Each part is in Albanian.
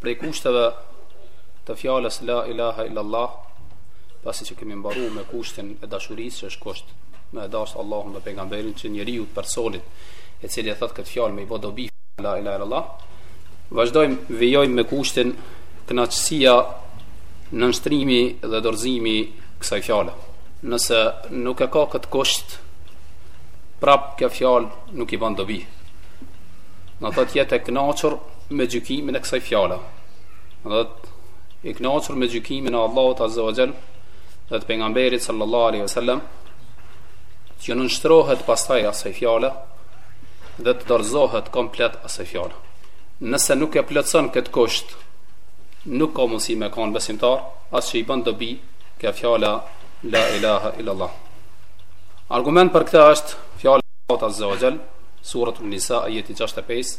Prej kushteve të fjalës la ilaha illallah, pasi që kemi mbaruar me kushtin e dashurisë, që është kusht me e dashur Allahun dhe pejgamberin që njeriut, personit, i cili e thot këtë fjalë me i bo dobi la ilaha illallah, vazhdojmë vijojmë me kushtin kënaqësia nënshtrimi dhe dorëzimi kësaj fjale. Nëse nuk e ka këtë kusht, prap kjo fjalë nuk i bën dobi. Do thotë të jetë e kënaqur, me gjykimin e kësaj fjale. Dhe i kënaqur me gjykimin e Allahut Azza wa Jall dhe të pejgamberit sallallahu alaihi wasallam, që nënshtrohet pastaj asaj fjale dhe të dorëzohet komplet asaj fjale. Nëse nuk e plotëson këtë kusht, nuk ka mundësi me kanë besimtar, as që i bën dobi kjo fjala la ilaha illallah. Argument për këtë është fjala e Allahut Azza wa Jall, suretu Nisa ajeti 65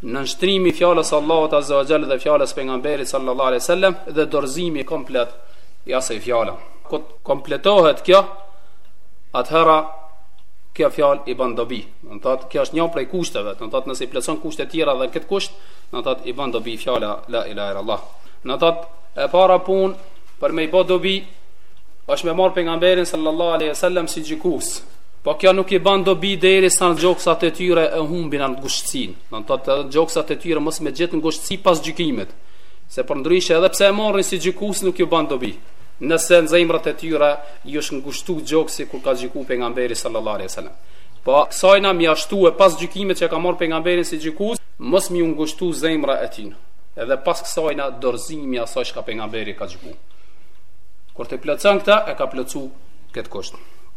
nënshtrimi i fjalës së Allahut Azza wa Jall dhe fjalës së pejgamberit sallallahu alaihi wasallam dhe dorëzimi komplet i asaj fjale. Kur kompletohet kjo, atëherë kjo fjalë i bën dobi. Do të thotë kjo është një prej kushteve, do të thotë nëse i plotëson kushtet e tjera dhe këtë kusht, do të thotë i bën dobi fjala la ilaha illallah. Do të thotë e para punë për me i bë dobi është me marr pejgamberin sallallahu alaihi wasallam si gjykus. Po kjo nuk i bën dobi derisa gjoksat e tyre e humbin atë ngushtësinë. Do të thotë edhe gjoksat e tyre mos me gjet ngushtësi pas gjykimit. Se përndryshe edhe pse e marrin si gjykus nuk ju bën dobi. Nëse në zemrat e tyre i është ngushtu gjoksi kur ka gjyku pejgamberi sallallahu alaihi wasallam. Po kësajna po ashtu e pas gjykimit që ka marr pejgamberin si gjykus, mos m'u ngushtu zemra e tij. Edhe pas kësajna dorëzimi asaj çka pejgamberi ka gjyku. Kur të plotëson këtë e ka plotësu këtë kusht.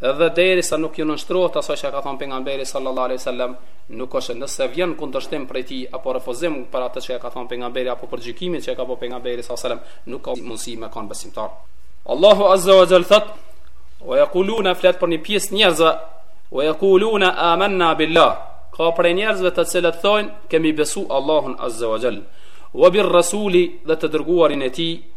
Edhe derisa nuk ju nënshtrohet asaj çka ka thënë Pejgamberi sallallahu alejhi wasallam, nuk është, nëse vjen kundërshtim prej tij apo refuzim për atë çka ka thënë Pejgamberi apo për gjykimin që e ka bërë Pejgamberi sallallahu alejhi wasallam, nuk ka mundësi me kanë besimtar. Allahu azza wa jall thot: "Wa yaquluna flet për një pjesë njerëzve, wa yaquluna amanna billah." Ka prej njerëzve të cilët thonë kemi besu Allahun azza wa jall, wa bir rasuli dhe të dërguarin e tij,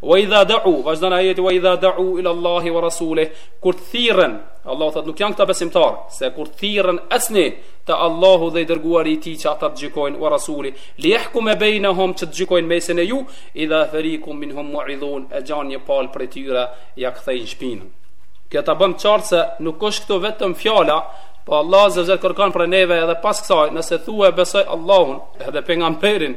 Wa idha du'u, vazhdon ajeti wa idha du'u ila Allahi wa rasulih, kur të thirren, Allahu thotë nuk janë këta besimtarë, se kur të thirren ejani te Allahu dhe i dërguari i tij që ata të gjykojnë wa rasuli, li yahkuma bainahum që të gjykojnë mesin e ju, idha fariqum minhum mu'ridun, e gjan një palë prej tyre ia kthejnë shpinën. Kjo ta bën qartë se nuk është këtu vetëm fjala Po Allah Azza wa Jall kërkon prej neve edhe pas kësaj Nëse thua e besoj Allahun edhe Pejgamberin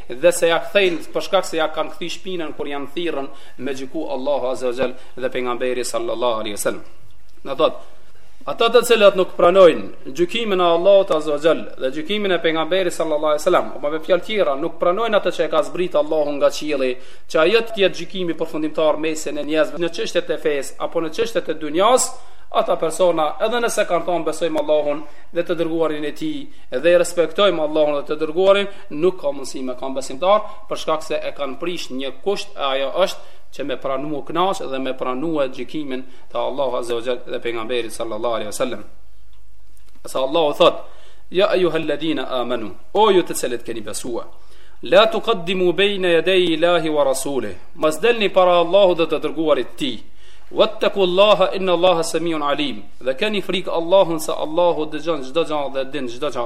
dhe se ja kthejn për shkak se ja kan kthy shpinën kur jan thirrën me gjyku Allahu azza wa jall dhe pejgamberi sallallahu alaihi wasallam na thot ata të cilët nuk pranojn gjykimin e Allahut azza wa jall dhe gjykimin e pejgamberit sallallahu alaihi wasallam apo me fjalë tjera nuk pranojn atë që e ka zbrit Allahu nga qielli që ajo të jetë gjykimi përfundimtar mesin e njerëzve në çështjet e fesë apo në çështjet e dynjas ata persona edhe nëse kanë thonë besojmë Allahun dhe të dërguarin e tij dhe respektojmë Allahun dhe të dërguarin nuk ka mundësi me kanë besimtar, për shkak se e kanë prish një kusht e ajo është që me pranu u knaq dhe me pranue gjykimin të Allahu Azza wa Jall dhe pejgamberit sallallahu alaihi wasallam. Se Allahu thot, ja ejuhe ledhina amanu, o ju të cilët keni besua, la tukaddimu bejne jedej ilahi wa rasulih, mos delni para Allahut dhe të dërguarit tij, Wattaku Allaha inna Allaha samiun alim. Dhe keni frikë Allahun se Allahu dëgjon çdo gjë dhe din çdo gjë.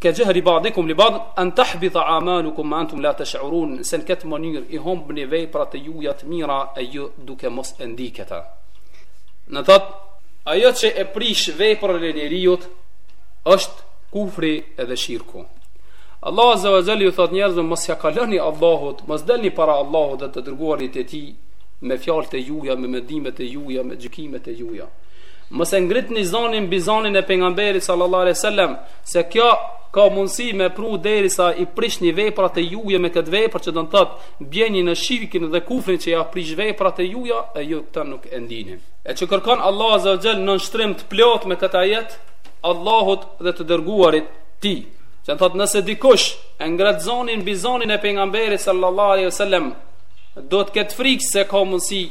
Ke xhehri badikum li bad an tahbita amalukum wa antum la tash'urun se në këtë mënyrë i humbni veprat e juaja të mira e ju duke mos e ndi këta. Domethënë ajo që e prish veprën e njeriut është kufri edhe shirku. Allah Azza wa Jalla ju thot njerëzve mos ja kaloni Allahut, mos delni para Allahut dhe të dërguarit e tij me fjalët e juaja, me mendimet e juaja, me gjykimet e juaja. Mos e ngritni zonin mbi zonin e pejgamberit sallallahu alaihi wasallam, se kjo ka mundësi me pru derisa i prishni veprat e juja me këtë vepër që do me thënë bjeni në shirkin dhe kufrin që ja prish veprat e juja e ju këta nuk e ndini. E që kërkon Allahu Azza wa Jall nënshtrim të plotë me këtë ajet, Allahut dhe të Dërguarit Tij, që thotë nëse dikush e ngret zonin mbi zonin e Pejgamberit Sallallahu Alaihi Wasallam, duhet të ketë frikë se ka mundësi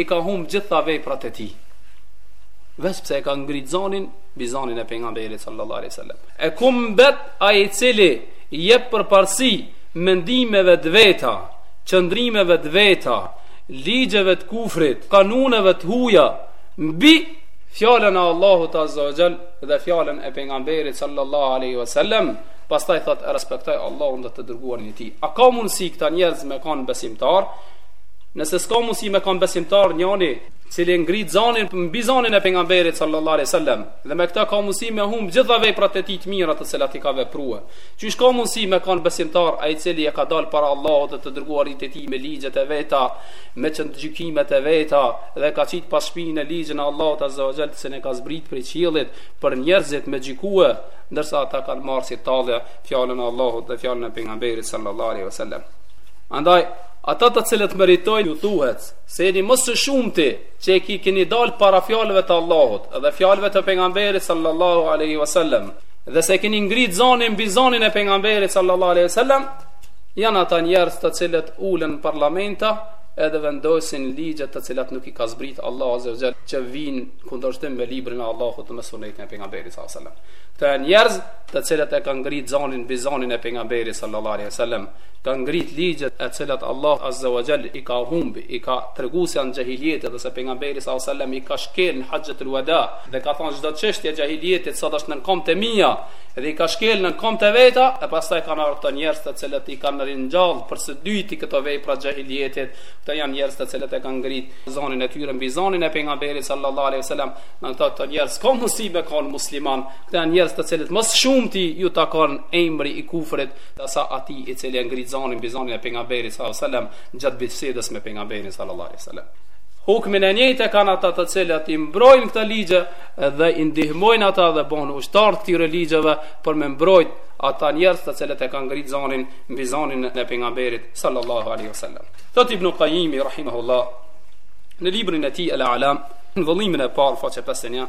i ka humb gjitha veprat e tij. Veç pse e ka ngrit zonin mbi zanin e pejgamberit sallallahu alaihi wasallam. E ku mbet ai i cili jep përparësi mendimeve të veta, qëndrimeve të veta, ligjeve të kufrit, kanuneve të huaja mbi fjalën e Allahut azza wa jall dhe fjalën e pejgamberit sallallahu alaihi wasallam, pastaj thot e respektoj Allahun dhe të dërguarin e tij. A ka mundësi këta njerëz me kanë besimtar? Nëse s'ka mundësi me kanë besimtar njeri i cili e ngrit zanin mbi zanin e pejgamberit sallallahu alejhi wasallam dhe me këtë ka mundësi me humb gjitha veprat e tij të mira të cilat i ka veprue qysh ka mundësi me kanë besimtar ai i cili e ka dalë para Allahut dhe të dërguarit të tij me ligjet e veta me qëndë gjykimet e veta dhe e ka qitë pas shpine ligjin e Allahut azza wa jall të cilin e ka zbrit prej qiellit për njerëzit me gjykue ndërsa ata kanë marrë si talle fjalën e Allahut dhe fjalën e pejgamberit sallallahu alejhi wasallam andaj ata të cilët meritojnë ju thuhet Se jeni më së shumti që e ki keni dalë para fjalëve të Allahut dhe fjalëve të pejgamberit sallallahu alaihi wasallam dhe se keni ngrit zanin mbi zanin e pejgamberit sallallahu alaihi wasallam janë ata njerëz të cilët ulen parlamenta edhe vendosin ligje të cilat nuk i ka zbrit Allahu azza wa jall që vijnë në kundërshtim me librin e Allahut dhe me sunetin e pejgamberit sallallahu alaihi wasallam. Këta janë njerëz të cilët e kanë ngrit zanin mbi zanin e pejgamberit sallallahu alaihi wasallam Ka ngrit ligjet e cilat Allahu azza wa jall i ka humb, i ka tregu se janë xhahilijet dhe se Pejgamberi sallallahu alejhi wasallam i ka shkel në Hajjatul Wada dhe ka thënë çdo çështje e xhahilijetit sot është nën këmbët e mia dhe i ka shkel nën këmbët e veta e pastaj kanë ardhur këto njerëz të cilët i kanë ringjallë për së dyti këto vepra xhahilijetit, këto janë njerëz të cilët e kanë ngrit zonin e tyre mbi zonin e Pejgamberit sallallahu alejhi wasallam, a këto njerëz ka mundësi me kenë musliman, këto janë njerëz të cilët më së shumti ju takon emri i kufrit, se sa atij i cili e ngrit zanin mbi zanin e Pejgamberit sallallahu alejhi ve selam gjatë bisedës me Pejgamberin sallallahu alejhi ve selam. Hukmin e njëjtë e kanë ata të cilët i mbrojnë këta ligje dhe i ndihmojnë ata dhe bohen ushtarë të këtyre ligjeve për me mbrojt ata njerëz të cilët e kanë ngrit zanin mbi zanin e Pejgamberit sallallahu alejhi ve selam. Thot Ibn Qayimi rahimahullah në librin e tij El-Alam, në vëllimin e parë faqe 51,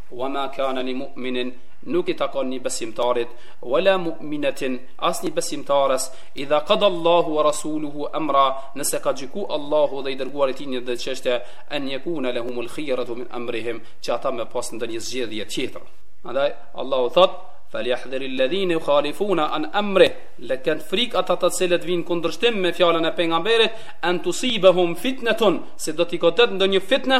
Wa ma kana li mu'minin, nuk i takon një besimtarit, wa la mu'minatin, as një besimtares, idha qada Allahu wa rasuluhu amra, nëse ka gjyku Allahu dhe i dërguari i tij në ndonjë çështje, an yakuna lahumul khiyaratu min amrihim, që ata me pas ndonjë zgjedhje tjetër. Andaj Allahu thot: Falyahdhari alladhina yukhalifuna an amrih, le t'kenë frikë ata të cilët vijnë në kundërshtim me fjalën e pejgamberit, an tusibahum fitnatun, se do t'i godet ndonjë fitnë,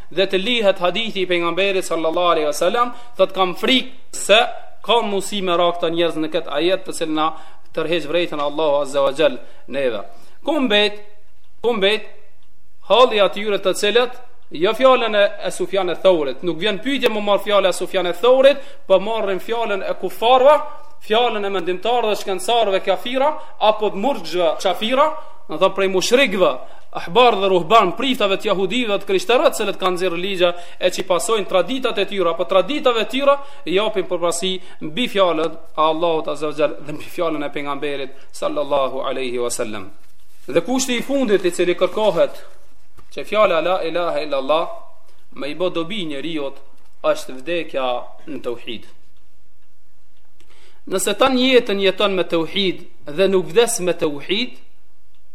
dhe të lihet hadithi i pejgamberit sallallahu alaihi wasallam, thotë kam frikë se ka mundësi me ra këta njerëz në këtë ajet të cilën na tërheq vërejtën Allahu azza wa jall neve. Ku mbet, ku mbet halli atyre të cilët jo fjalën e Sufjan eth-Thaurit, nuk vjen pyetje me marr fjalën e Sufjan eth-Thaurit, po marrin fjalën e kufarëve, fjalën e mendimtarëve dhe shkencëtarëve kafira apo të murgjve kafira, domethënë prej mushrikëve, Ahbar dhe Ruhban, priftave të jahudive dhe të krishterëve të cilët kanë nxjerrë ligja e që pasojnë traditat e tyre apo traditave të tyre, japin përparësi mbi fjalën e Allahut Azza wa Jall dhe mbi fjalën e pejgamberit sallallahu alaihi wasallam. Dhe kushti i fundit i cili kërkohet që fjala la ilaha illa allah me i bo dobi njeriut është vdekja në tauhid. Nëse tan jetën jeton me tauhid dhe nuk vdes me tauhid,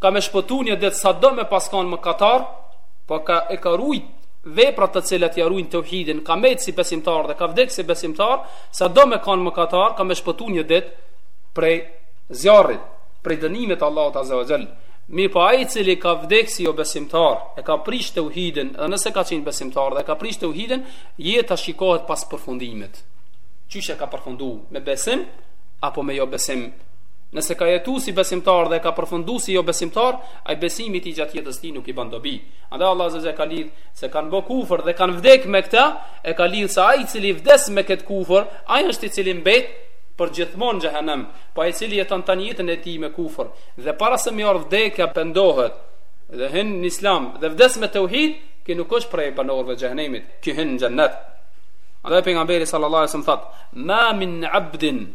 ka me shpëtu një ditë sado me pas kanë mëkatar, po ka e ka rujt veprat të cilat ja rujnë teuhidin, ka mbetë si besimtar dhe ka vdekë si besimtar, sado me kanë mëkatar, ka me shpëtu një ditë prej zjarrit, prej dënimit të Allahut Azze ve Xhel. Mirëpo ai i cili ka vdekë si jo besimtar, e ka prish teuhidin, dhe nëse ka qenë besimtar dhe e ka prish teuhidin, jeta shikohet pas përfundimit. Qysh e ka përfundu me besim, apo me jo besim, Nëse ka jetu si besimtar dhe ka përfundu si jo besimtar, ai besimi i tij gjatë jetës së tij nuk i bën dobi. Andaj Allah Azze ve Xhel ka lidh se kanë bë kufër dhe kanë vdek me këtë, e ka lidh se ai i cili vdes me këtë kufër, ai është i cili mbet për gjithmonë në xhehenem, po ai i cili jeton tani jetën e tij me kufër dhe para se me i ardh vdekja pendohet dhe hyn në Islam dhe vdes me teuhid, ky nuk është prej banorëve të xhehenemit, ky hyn në xhennet. Andaj pejgamberi sallallahu alaihi wasallam thotë: "Ma min 'abdin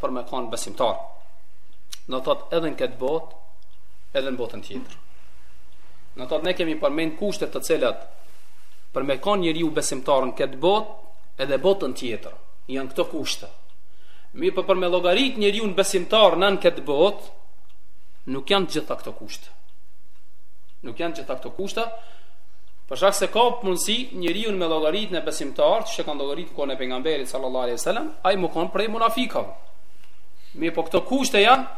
për me kanë besimtar. Do të thotë edhe në këtë botë, edhe në botën tjetër. Do të thotë ne kemi përmend kushtet të cilat për me kanë njeriu besimtar në këtë botë, edhe botën tjetër. Janë këto kushte. Mirëpo për me llogarit njeriun besimtar në në këtë botë, nuk janë të gjitha këto kushte. Nuk janë të gjitha këto kushte, Për shkak se ka mundësi njeriun me llogarit ne besimtar, që kanë llogarit në kohën e pejgamberit sallallahu alaihi wasallam, ai me kon prej munafikave. Mirëpo këto kushte janë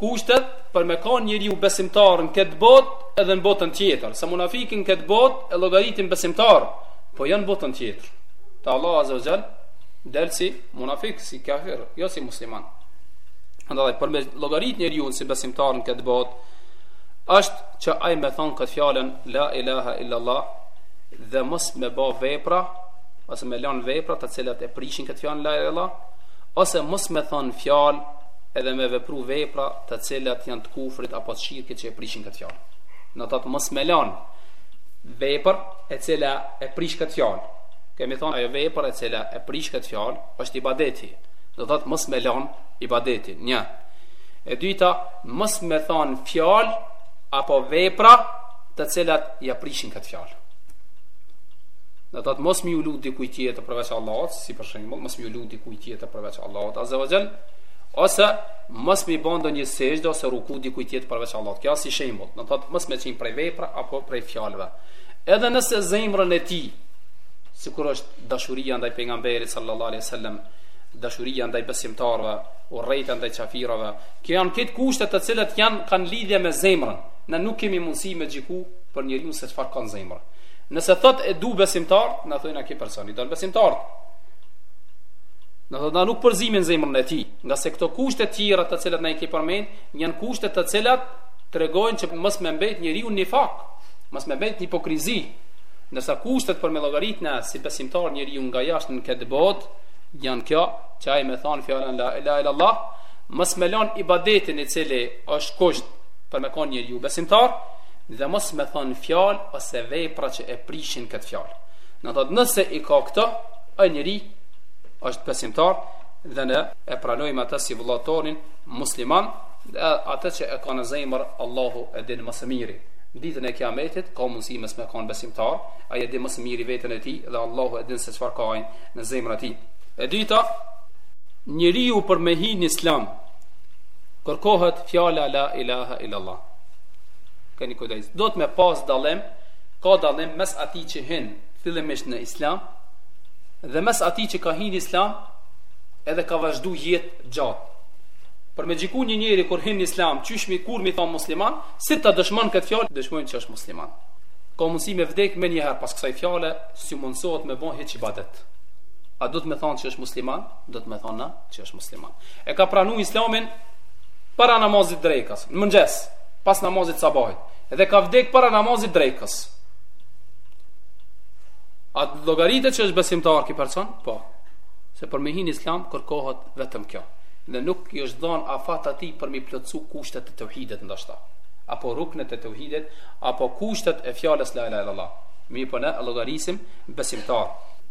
kushtet për me kanë njeriu besimtar në këtë botë edhe në botën tjetër. Se munafikin në këtë botë e llogaritin besimtar, po ama jo botën tjetër. Te Allahu azza wa jall del si munafik, si kafir, jo si musliman. Andaj për me llogarit njeriu si besimtar në këtë botë është që ai me thonë këtë fjalën la ilaha illallah dhe mos me bë vepra ose me lënë vepra të cilat e prishin këtë fjalë la ilaha illallah ose mos me thonë fjalë edhe me vepru vepra të cilat janë të kufrit apo të shirkit që e prishin këtë fjalë. Do të thotë mos me lanë vepër e cila e prish këtë fjalë. Kemi thonë ajo vepër e cila e prish këtë fjalë është ibadeti. Do të thotë mos me lanë ibadetin. Një. E dyta, mos me thanë fjalë apo vepra të cilat ja prishin këtë fjalë. Do të thotë mos me iu lutë dikuj tjetër përveç Allahut, si për shembull, mos me iu lutë dikuj tjetër përveç Allahut, azze ve xhel, ose mos me i ba ndonjë sexhde ose ruku dikuj tjetër përveç Allahut. Kjo si shembull, do të thotë mos me qimë prej vepra apo prej fjalëve. Edhe nëse zemrën e tij, sikur është dashuria ndaj pejgamberit sallallahu alaihi sallam, dashuria ndaj besimtarve, urrejtja ndaj qafirave, këto janë krejt kushte të cilat janë kanë lidhje me zemrën, ne nuk kemi mundësi me gjyku për njeriun se çfarë ka në zemër. Nëse thotë e du besimtarët, na thonë na ky person i don besimtarët. Do thotë na nuk përzihemi n'zemrën e tij, ngase këto kushte të tjera të cilat na i kem përmend, janë kushte të cilat tregojnë që mos me mbet njeriu nifak, mos me mbet hipokrizi. Ndërsa kushtet për me llogarit na si besimtar njeriu nga jashtë në këtë botë, janë këto, që ai me thonë fjallën la ilahe illallah, mos me lanë ibadetin i cili është kusht për me konë njeriu besimtar, dhe mos me thonë fjallë ose vepra që e prishin këtë fjallë. Do thotë nëse i ka këto, ai njeri është besimtar dhe ne e pranojmë atë si vëlla tonin musliman dhe atë që e ka në zemër Allahu e din më së miri. Ditën e kijametit ka mundësi mos me konë besimtar, ai e din më së miri veten e tij dhe Allahu e din se çfarë ka në zemrën e tij. E dyta, njeriu për me hy në Islam, kërkohet fjala la ilaha illallah. Keni kujdes. Do të me pas dallim, ka dallim mes atij që hyn fillimisht në Islam dhe mes atij që ka hyrë në Islam edhe ka vazhdu jetë gjatë. Për me gjyku një njeri kur hyn në Islam, qysh me, kur me i thonë musliman, si ta dëshmon këtë fjalë, dëshmojmë që është musliman. Ka mundësi me vdek menjëherë pas kësaj fjale, s'i mundësohet me bo hiç ibadet. A do të me thonë që është musliman? Do të me thonë na që është musliman. E ka pranu islamin para namazit drekës, në mëngjes, pas namazit sabahit. Edhe ka vdek para namazit drekës. A llogaritet që është besimtar ky person? Po. Se për me hy n'islam kërkohet vetëm kjo. Dhe nuk i është dhanë afat atij për me i plotsu kushtet e teuhidit ndoshta. Apo ruknet e teuhidit, apo kushtet e fjalës la ilahe illallah. Mirëpo ne e llogarisim besimtar.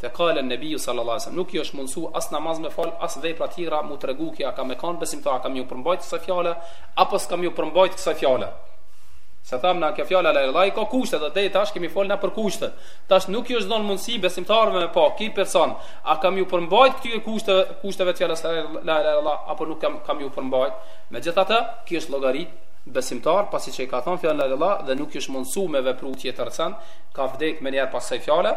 Fekale en-nebijju sallallahu alejhi ve sellem, Nuk i është mundësu as namaz me falë, as vepra tjera me u tregu ky a ka me kanë besimtar, a ka me ju përmbajt kësaj fjale, apo s'ka me ju përmbajt kësaj fjale. Se thamë na kjo fjale la ilahe i ka kushte dhe deri tash kemi folë na për kushte. Tash nuk i është dhënë mundësi besimtarëve me pa ky person, a ka me ju përmbajt këtyre kushteve, kushteve të fjalës la ilahe illallah, apo nuk ka, ka me ju përmbajt. Megjithatë, ky është llogarit besimtar, pasi që e ka thënë fjalën la ilahe illallah dhe nuk i është mundësu me vepru tjetër send, ka vdekë menjëherë pas kësaj fjale,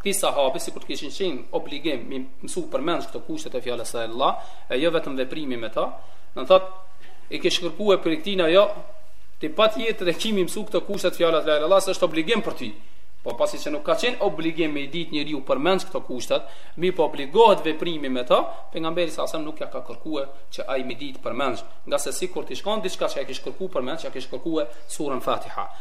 Këtij sahabi sikur të kishin qenë obligim me i mësu përmendsh këto kushte të fjalës la ilahe illallah, e jo vetëm veprimi me ta, do të thotë e kish kërkuar prej këtij ajo ti patjetër e ki me i mësu këto kushte të fjalës la ilaha është obligim për ty. Po pasi që nuk ka qenë obligim me i ditë njeriu përmendsh këto kushtet, mirëpo obligohet veprimi me ta, pejgamberi sa asem nuk ia ka kërkuar që ai me i ditë përmendsh, ngase sikur t'ish kon diçka që e kish kërkuar përmendsh, e kish kërkuar surën Fatiha.